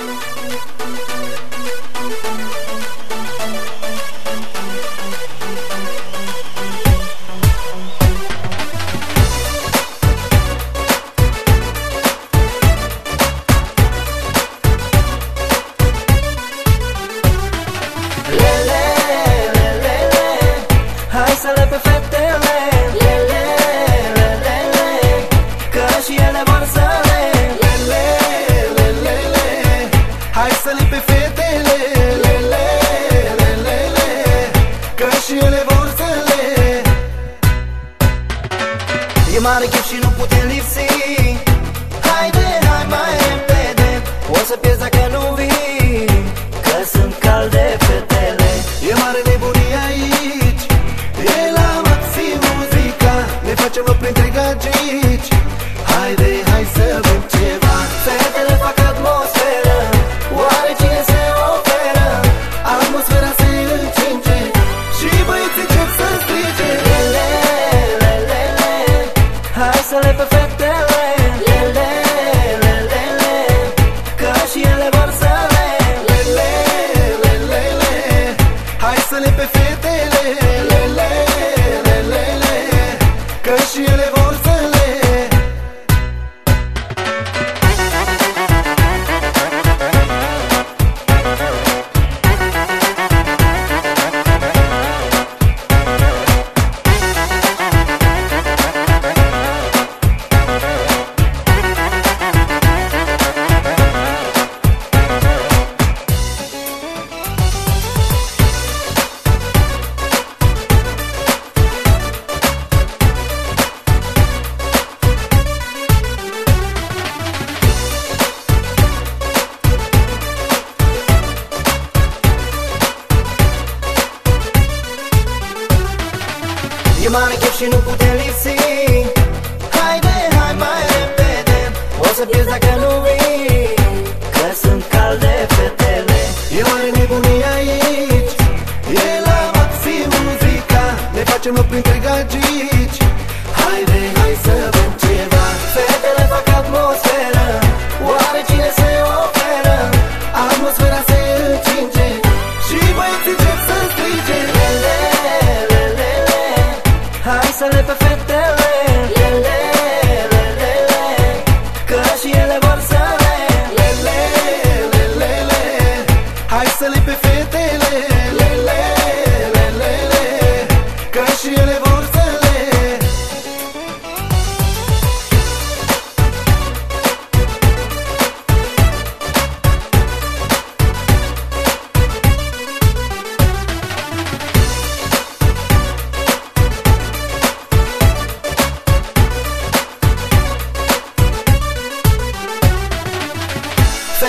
E mare chef și nu putem lipsi. Haide, hai mai repede. O să pierzi dacă nu vii Că sunt calde fetele. E mare nebunie aici E la maxim muzica Ne facem loc printre Că și E mare chef și nu putem lipsi. Haide, hai mai repede O să pierzi dacă nu vii. Că sunt calde fetele E mare nebunie aici. E la maxim muzica Ne facem loc printre gagici. Haide, hai să bem ceva Fetele fac atmosferă Hai să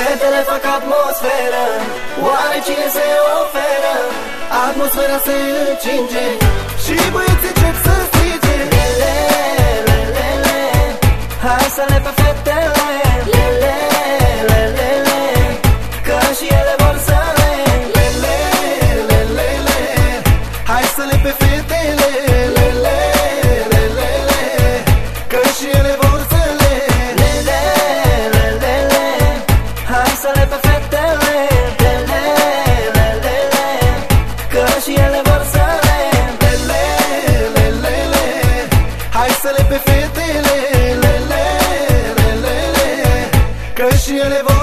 Fetele fac atmosferă Oare cine se oferă? Atmosfera se încinge Și băieții Hai să le pe fetele Lele, lele, lele Că și ele vor să le Lele, lele, lele Hai să le pe fetele Lele, lele, lele Că și ele vor să